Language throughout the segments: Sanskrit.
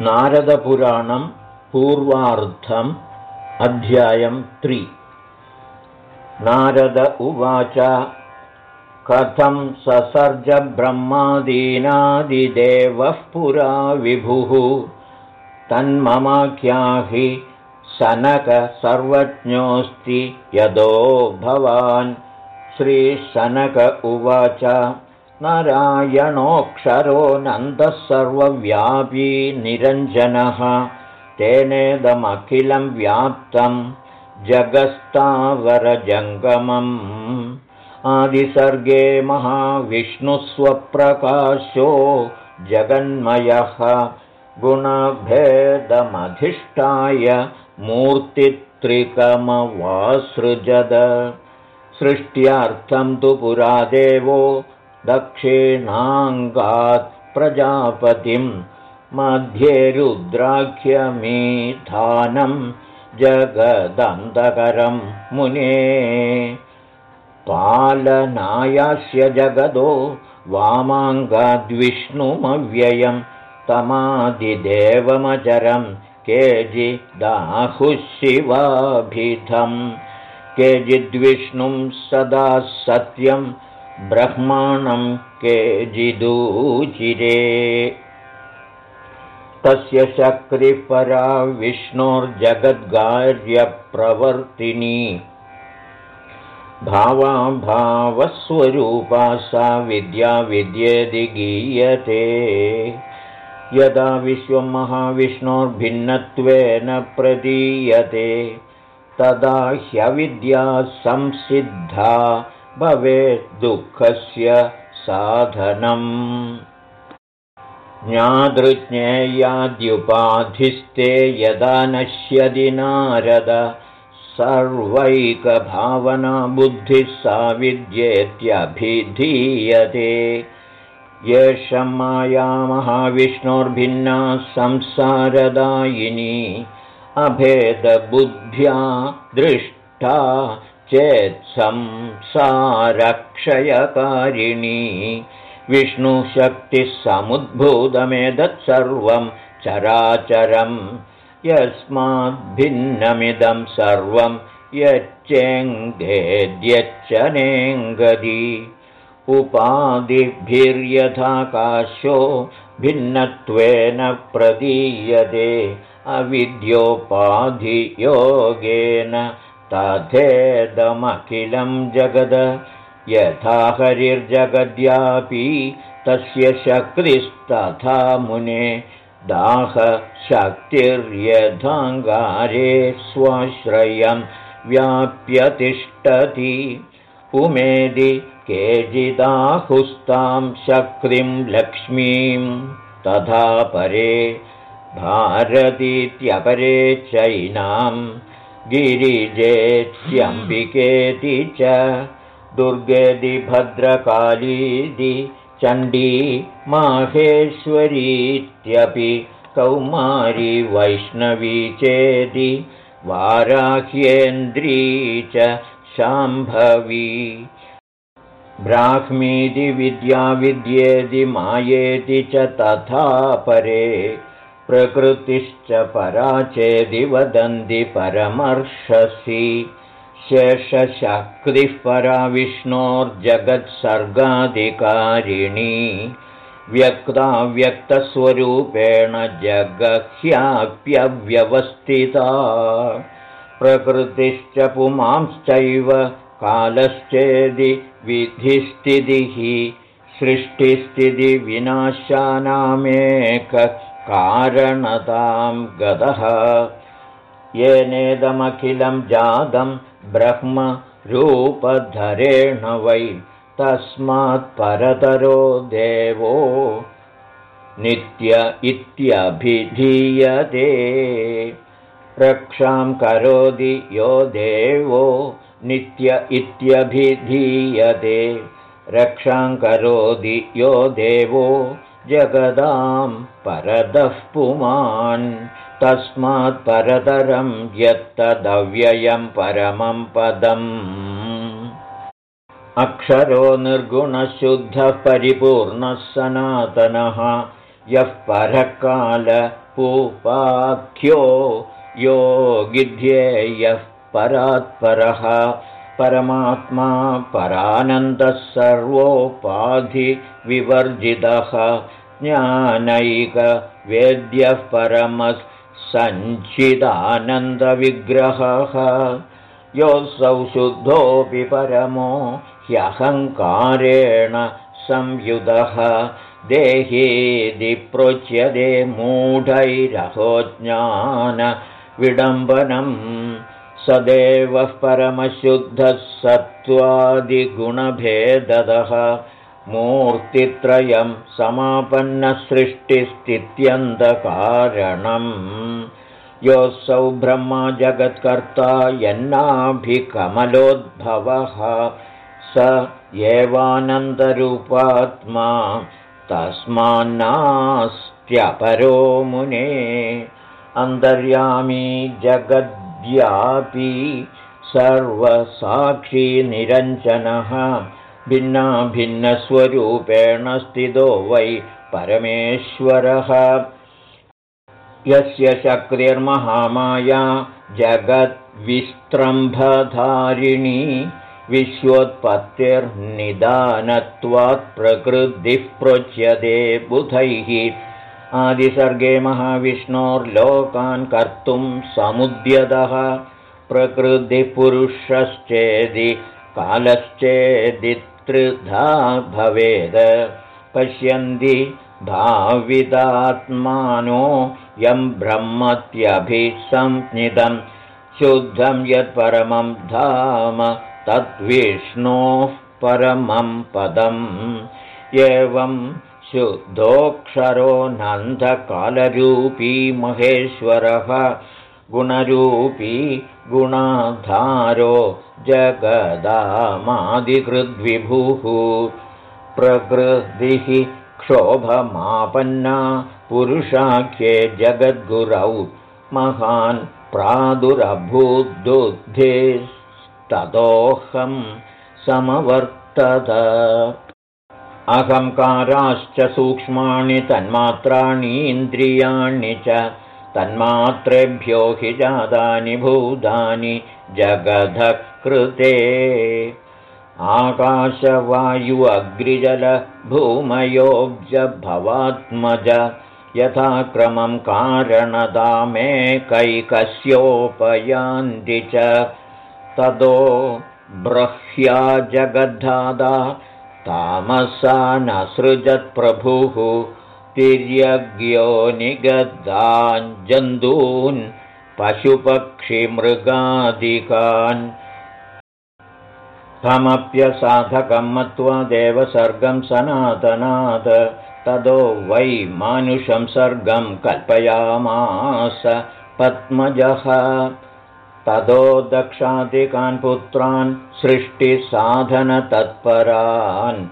नारदपुराणं पूर्वार्धम् अध्यायं त्रि। नारद उवाच कथं ससर्जब्रह्मादीनादिदेवः पुरा विभुः? तन्ममाख्याहि सनक सर्वज्ञोऽस्ति यदो भवान्। श्रीशनक उवाच नारायणोऽक्षरो नन्दः सर्वव्यापी निरञ्जनः। तेनेदमखिलं व्याप्तं जगस्तावरजङ्गमम्। आदिसर्गे महाविष्णुस्वप्रकाशो जगन्मयः। गुणभेदमधिष्ठाय मूर्तित्रिकमवासृजद। सृष्ट्यार्थं तु पुरा देवो दक्षिणाङ्गात् प्रजापतिं मध्ये रुद्राख्यमीधानं जगदन्तकरं मुने। पालनायास्य जगदो वामाङ्गाद्विष्णुमव्ययं तमादिदेवमचरं केचिदाहुः शिवाभिधं केचिद्विष्णुं सदा सत्यं ब्रह्माणं केचिदूचिरे तस्य शक्रिपरा विष्णोर्जगद्गार्यप्रवर्तिनी। भावाभावस्वरूपा सा विद्या विद्येदि गीयते। यदा विश्वं महाविष्णोर्भिन्नत्वेन प्रदीयते तदा ह्यविद्या संसिद्धा भवेद्दुःखस्य साधनम्। ज्ञातृज्ञेयाद्युपाधिस्ते यदा नश्यति नारद। सर्वैकभावना बुद्धिः सा विद्येत्यभिधीयते येष माया महाविष्णोर्भिन्ना संसारदायिनी। अभेदबुद्ध्या दृष्टा चेत्संसारक्षयकारिणी विष्णुशक्तिः समुद्भूतमेतत्सर्वं चराचरम् यस्माद्भिन्नमिदं सर्वं यच्चेङ्गेद्यच्च नेङ्गदि उपाधिभिर्यथाकाशो भिन्नत्वेन प्रदीयते। अविद्योपाधियोगेन तथेदमखिलं जगद यथा हरिर्जगद्यापि तस्य शक्तिस्तथा मुने दाहशक्तिर्यथाङ्गारे स्वाश्रयं व्याप्यतिष्ठति। उमेदि केचिदाहुस्तां शक्तिं लक्ष्मीं तथा परे भारतीत्यपरे चैनां गिरिजेत्यम्बिकेति च दुर्गेदि भद्रकालीदि चण्डी माहेश्वरीत्यपि कौमारी वैष्णवी चेति वाराह्येन्द्री च शाम्भवी। ब्राह्मीति विद्याविद्येति मायेति च तथा परे प्रकृतिश्च परा चेदि वदन्ति परमर्षसि। शेषशक्तिः परा विष्णोर्जगत्सर्गाधिकारिणी। व्यक्ताव्यक्तस्वरूपेण जगह्याप्यव्यवस्थिता। प्रकृतिश्च पुमांश्चैव कालश्चेदि विधिस्थितिः सृष्टिस्थितिविनाशानामेककारणतां गतः। येनेदमखिलं जातं ब्रह्मरूपधरेण वै तस्मात्परतरो देवो। नित्य इत्यभिधीयते। रक्षां करोति यो देवो। नित्य इत्यभिधीयते। रक्षां करोति यो देवो जगदां परदः पुमान्। तस्मात्परतरं यत्तदव्ययं परमं पदम्। अक्षरो निर्गुणशुद्धः परिपूर्णः सनातनः। यः परकालपूपाख्यो योगिध्येयः परात्परः परमात्मा परानन्दः सर्वोपाधिविवर्जितः ज्ञानैकवेद्यः परमः सञ्चिदानन्दविग्रहः। योऽसौ शुद्धोऽपि परमो ह्यहङ्कारेण संयुधः देहेदि प्रोच्यते मूढैरहो ज्ञानविडम्बनम् सदेवः परमशुद्धः सत्त्वादिगुणभेदः मूर्तित्रयं समापन्नसृष्टिस्थित्यन्तकारणम् योऽसौ ब्रह्मा जगत्कर्ता यन्नाभिकमलोद्भवः स एवानन्दरूपात्मा तस्मान्नास्त्यपरो मुने। अन्तर्यामी जगद्व्यापी सर्वसाक्षी निरञ्जनः भिन्नाभिन्नस्वरूपेण स्थितो वै परमेश्वरः। यस्य शक्तिर्महामाया जगद्विस्त्रम्भधारिणी विश्वोत्पत्तिर्निदानत्वात् प्रकृतिः प्रोच्यते बुधैः आदिसर्गे महाविष्णोर्लोकान् कर्तुं समुद्यतः प्रकृतिपुरुषश्चेदि कालश्चेदि त्रिधा भवेद। पश्यन्ति भावितात्मानो यं ब्रह्मत्यभिसंज्ञितं शुद्धं यत्परमं धाम तद्विष्णोः परमं पदम्। एवं शुद्धोऽक्षरो नन्दकालरूपी महेश्वरः गुणरूपी गुणाधारो जगदामादिकृद्विभुः। प्रकृतिः क्षोभमापन्ना पुरुषाख्ये जगद्गुरौ महान् प्रादुरभूद्बुद्धिस्ततोऽहं समवर्तत अहङ्काराश्च सूक्ष्माणि तन्मात्राणि इन्द्रियाणि च तन्मात्रेभ्यो हि जातानि भूतानि जगधः कृते आकाशवायु अग्रिजलभूमयोऽब्जभवात्मज यथाक्रमं कारणदामेकैकस्योपयान्ति च। ततो बृह्या जगद्धादा तामसा न सृजत्प्रभुः तिर्यज्ञो निगद्दाञ्जन्तून् पशुपक्षिमृगादिकान्। तमप्यसाधकं मत्वा देवसर्गं सनातनात्। तदो वै मानुषं सर्गं कल्पयामास पद्मजः तदो दक्षादिकान् पुत्रान् सृष्टिसाधनतत्परान्।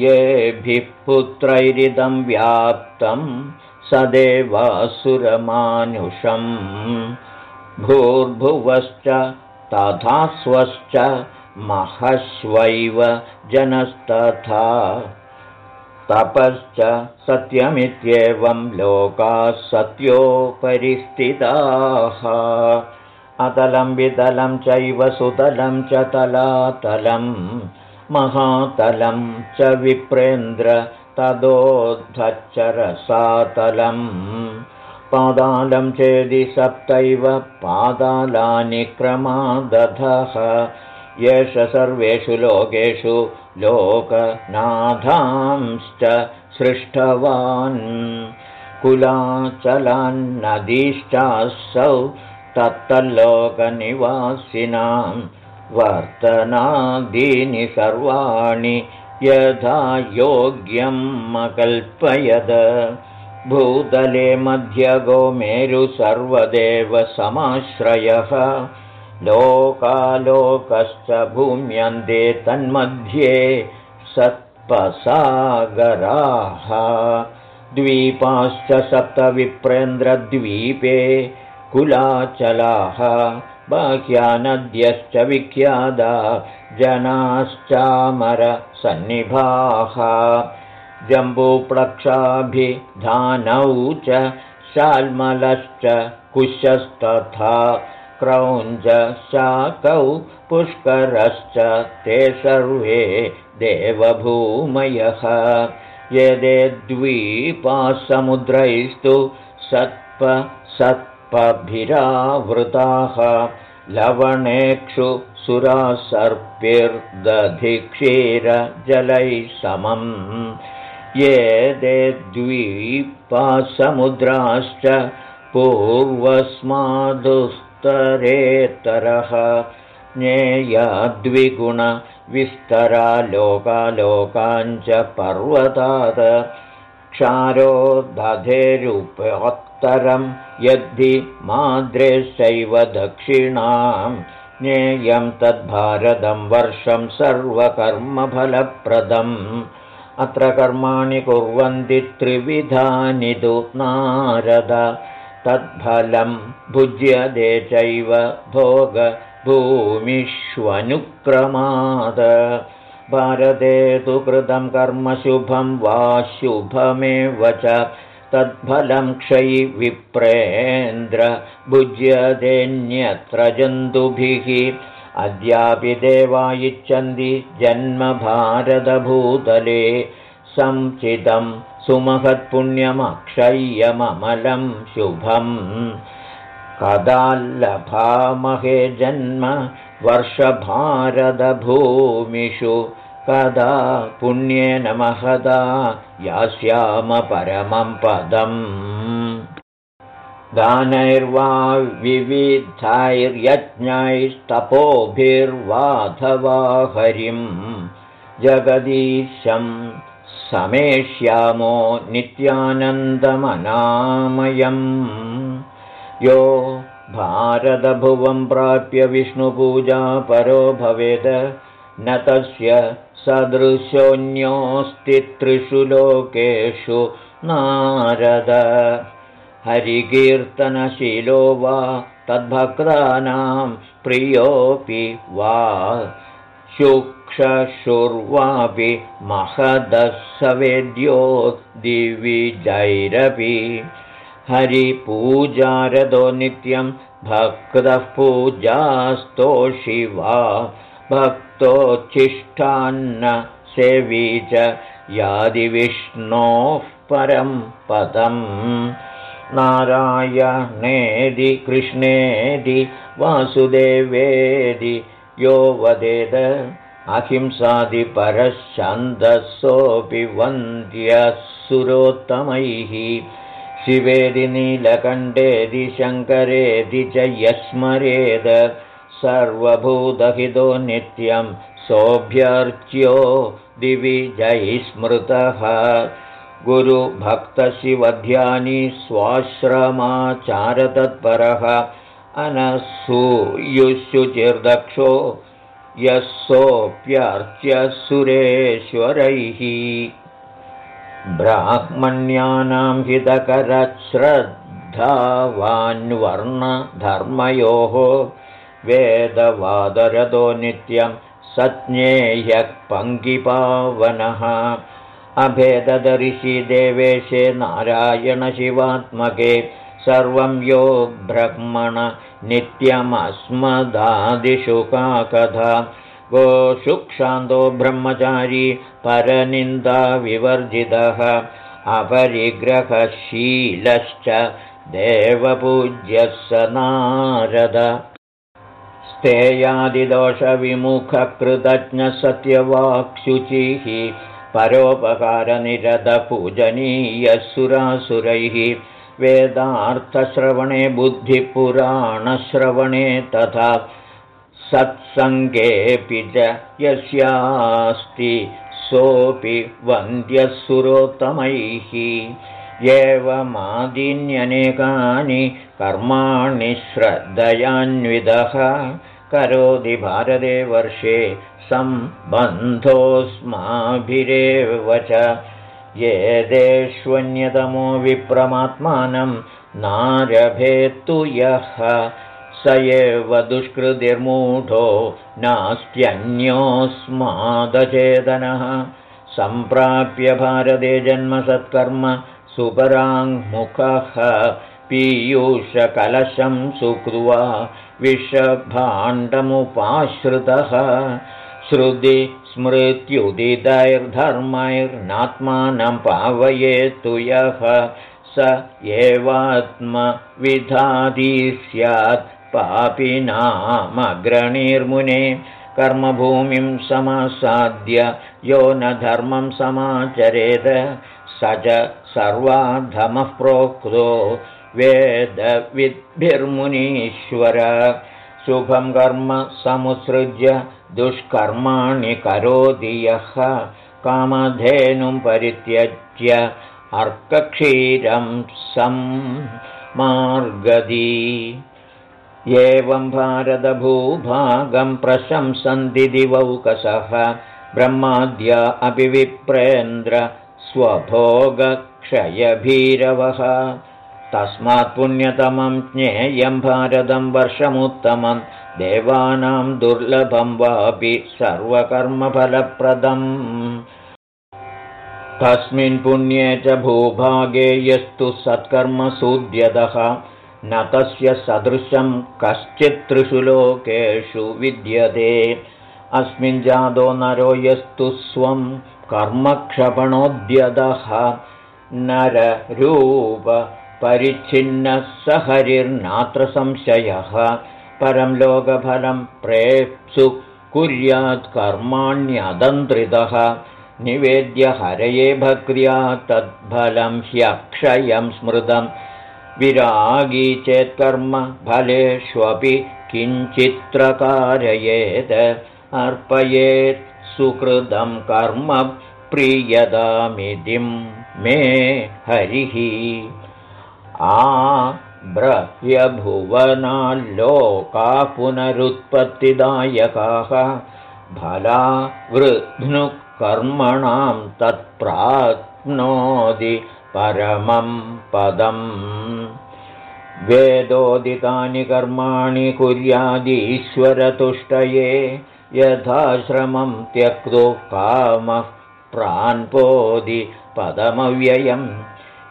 येभिः पुत्रैरिदं व्याप्तं सदेवासुरमानुषम्। भूर्भुवश्च तथा स्वश्च महश्वैव जनस्तथा। तपश्च सत्यमित्येवं लोकाः सत्योपरिस्थिताः अतलं वितलं चैव सुतलं च तलातलं महातलं च विप्रेन्द्र तदोद्धच्चरसातलं। पादालं चेदि सप्तैव पादालानि क्रमादधः एष सर्वेषु लोकेषु लोकनाथांश्च सृष्टवान्। कुलाचलान्नदीश्चासौ तत्तल्लोकनिवासिनां वर्तनादीनि सर्वाणि यथा योग्यम् अकल्पयद भूतले मध्यगो मेरु सर्वदेव समाश्रयः। लोकालोकश्च भूम्यन्ते तन्मध्ये सत्पसागराः। द्वीपाश्च सप्तविप्रेन्द्रद्वीपे कुलाचलाः बाह्यानद्यश्च विख्यादा जनाश्चामरसन्निभाः। जम्बूप्लक्षाभिधानौ च शाल्मलश्च कुशस्तथा क्रौञ्च शाकौ पुष्करश्च ते सर्वे देवभूमयः। यदे द्वीपासमुद्रैस्तु सत्प सत्पभिरावृताः लवणेक्षु सुरासर्पिर्दधिक्षीरजलैः समम्। ये दे द्वीपासमुद्राश्च पूर्वस्मादुस्तरेतरः। ज्ञेयाद्विगुणविस्तरा लोकालोकाञ्च पर्वतात् क्षारो दधेरुपोत्तरं यद्धि माद्रेशैव दक्षिणां ज्ञेयं तद्भारतं वर्षं सर्वकर्मफलप्रदम् अत्र कर्माणि कुर्वन्ति त्रिविधानि तु नारद। तत्फलं भुज्यते चैव भोगभूमिष्वनुक्रमाद। भारते तु कृतं कर्म शुभं वा शुभमेव च तत्फलं क्षयि विप्रेन्द्र भुज्यतेऽन्यत्र जन्तुभिः। अद्यापि देवा इच्छन्ति जन्म भारतभूतले संचितं सुमहत्पुण्यमक्षय्यममलं शुभम्। कदाल्लभामहे जन्म वर्षभारतभूमिषु कदा पुण्येन महदा यास्याम परमं पदम्। दानैर्वा विविधैर्यज्ञैस्तपोभिर्वाधवा हरिं जगदीशं समेष्यामो नित्यानन्दमनामयम्। यो भारतभुवं प्राप्य विष्णुपूजा परो भवेद न तस्य सदृशोऽन्योऽस्ति त्रिषु लोकेषु नारद। हरिकीर्तनशीलो वा तद्भक्तानां प्रियोऽपि वा। शुक्षुर्वापि महदः दिविजैरपि हरिपूजारदो नित्यं भक्तः पूजास्तो वा भक्तोच्छिष्टान्न सेवी च यादिविष्णोः परं पदम्। नारायणेदि कृष्णेदि वासुदेवेदि यो वदेद अहिंसादिपरश्चन्दसोऽपि वन्द्यः सुरोत्तमैः शिवेदि नीलकण्ठेदि शङ्करेदि च यस्मरेद सर्वभूतहितो नित्यं सोऽभ्यर्च्यो दिवि जैस्मृतः गुरुभक्तशिवध्यानि स्वाश्रमाचारतत्परः। अनसूयुशुचिर्दक्षो यः सोऽप्यर्च्य सुरेश्वरैः ब्राह्मण्यानां हितकरश्रद्धावान्वर्णधर्मयोः वेदवादरदो नित्यं सज्ञेह्यः पङ्गिपावनः अभेददर्शि देवेशे नारायणशिवात्मके सर्वं यो ब्रह्मण नित्यमस्मदादिषु का कथा गोशुक्षान्तो ब्रह्मचारी परनिन्दाविवर्जितः अपरिग्रहशीलश्च देवपूज्यः स नारद स्तेयादिदोषविमुखकृतज्ञसत्यवाक्शुचिः परोपकारनिरतपूजनीयः सुरासुरैः वेदार्थश्रवणे बुद्धिपुराणश्रवणे तथा सत्सङ्गेऽपि च यस्यास्ति सोऽपि वन्द्यः सुरोत्तमैः एवमादिन्यनेकानि कर्माणि श्रद्धयान्विदः करोति भारते वर्षे सम्बन्धोऽस्माभिरेव च ये विप्रमात्मानं नारभेत्तु यः। स एव दुष्कृतिर्मूढो नास्त्यन्योऽस्मादचेतनः। सम्प्राप्य भारते जन्मसत्कर्म सुपराङ्मुखः पीयूषकलशं सुकृत्वा विषभाण्डमुपाश्रितः। श्रुति स्मृत्युदितैर्धर्मैर्नात्मानं पावयेतु यः। स एवात्मविधादी स्यात् पापिनामग्रणीर्मुने कर्मभूमिं समासाद्य यो न धर्मं समाचरेत स च सर्वाधमः प्रोक्तो वेदविद्भिर्मुनीश्वर। शुभं कर्म समुत्सृज्य दुष्कर्माणि करोति यः। कामधेनुं परित्यज्य अर्कक्षीरं सं मार्गदी एवं भारतभूभागं प्रशंसन्ति दिवौकसः। ब्रह्माद्य अपि विप्रेन्द्र स्वभोगक्षयभीरवः। तस्मात् पुण्यतमं ज्ञेयं भारतं वर्षमुत्तमं। देवानां दुर्लभं वापि सर्वकर्मफलप्रदम्। तस्मिन् पुण्ये च भूभागे यस्तु सत्कर्मसूद्यतः। न तस्य सदृशं कश्चित्त्रिषु लोकेषु विद्यते। अस्मिन् जातो नरो यस्तु स्वं कर्मक्षपणोद्यतः नररूप परिच्छिन्नः स हरिर्नात्र संशयः। परं लोकफलं प्रेप्सु कुर्यात् कर्माण्यदन्त्रितः निवेद्य तद्फलं ह्यक्षयं स्मृतं। विरागी चेत्कर्म फलेष्वपि किञ्चित्रकारयेत्। अर्पयेत् सुकृतं कर्म प्रीयदामितिं मे हरिः। आब्रह्यभुवनाल्लोका पुनरुत्पत्तिदायकाः भला वृध्नुकर्मणां तत्प्राप्नोति परमं पदम्। वेदोदितानि कर्माणि कुर्यादीश्वरतुष्टये यथाश्रमं त्यक्तो कामः प्रान्पोदि पदमव्ययम्।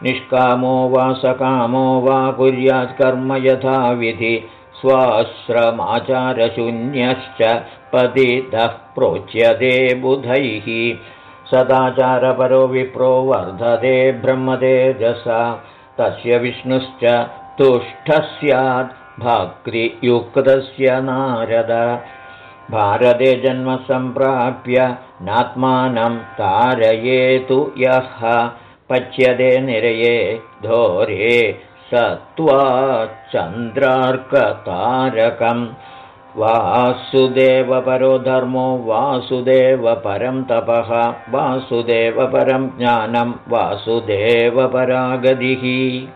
निष्कामो वा सकामो वा कुर्यात्कर्म यथाविधि। स्वाश्रमाचारशून्यश्च पतितः प्रोच्यते बुधैः। सदाचारपरो विप्रो वर्धते ब्रह्मतेजसा। तस्य विष्णुश्च तुष्टः स्यात्। भाक्तियुक्तस्य नारद भारते जन्म सम्प्राप्य नात्मानं तारयेतु यः। पच्यते निरये धोरे सत्त्वा चन्द्रार्कतारकं वासुदेवपरो धर्मो वासुदेवपरं तपः वासुदेवपरं ज्ञानं वासुदेवपरागतिः।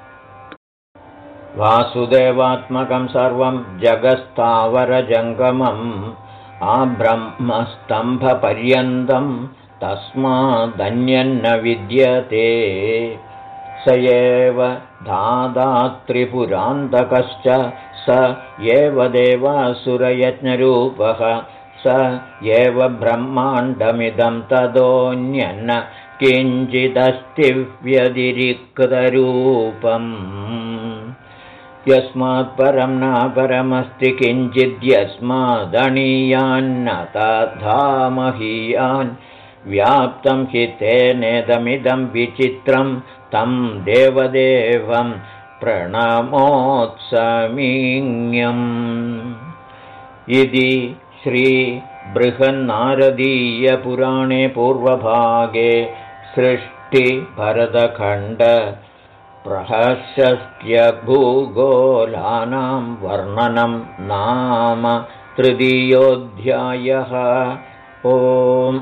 वासुदेवात्मकं सर्वं जगस्तावरजङ्गमम् आब्रह्मस्तम्भपर्यन्तम् तस्मादन्यन्न विद्यते। स एव धादात्रिपुरान्तकश्च स एव देवासुरयज्ञरूपः स एव ब्रह्माण्डमिदं तदोऽन्यन्न किञ्चिदस्तिव्यतिरिक्तरूपम् यस्मात् परं न परमस्ति किञ्चिद्यस्मादणीयान्न तथा महीयान् व्याप्तं हि तेनेदमिदं विचित्रं तं देवदेवं प्रणमोत्समीयम् इति श्रीबृहन्नारदीयपुराणे पूर्वभागे सृष्टिभरतखण्डप्रहस्यभूगोलानां वर्णनं नाम तृतीयोऽध्यायः। ओम्